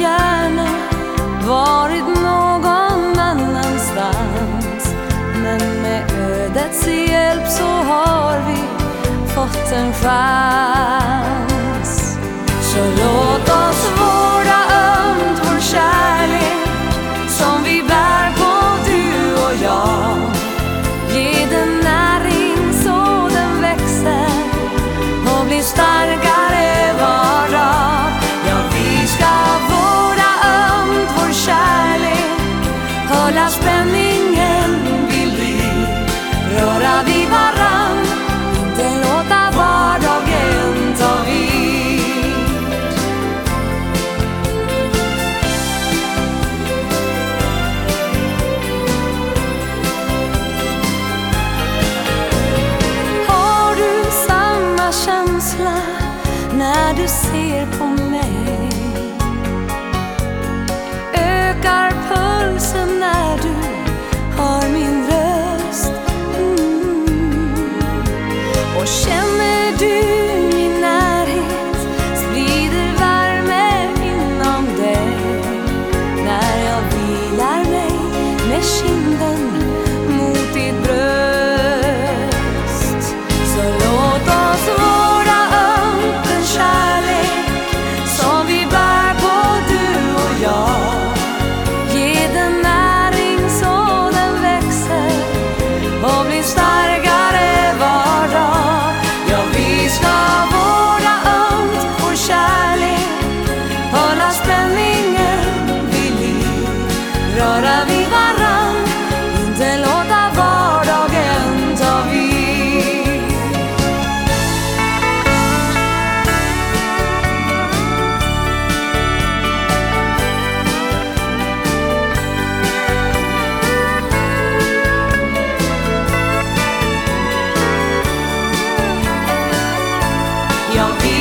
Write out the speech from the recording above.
gärna varit någon annanstans. Men med ödets hjälp så har vi fått en chans. hela spänningen vill vi röra vid varann, inte låta vardagen ta vid. Har du samma känsla när du ser på mig? shell y